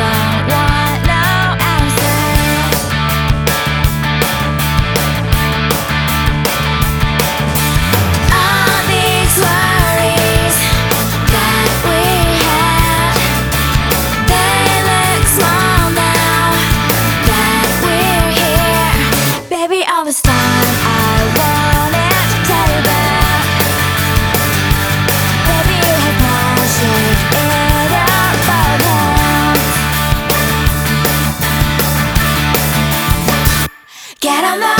down And I'm not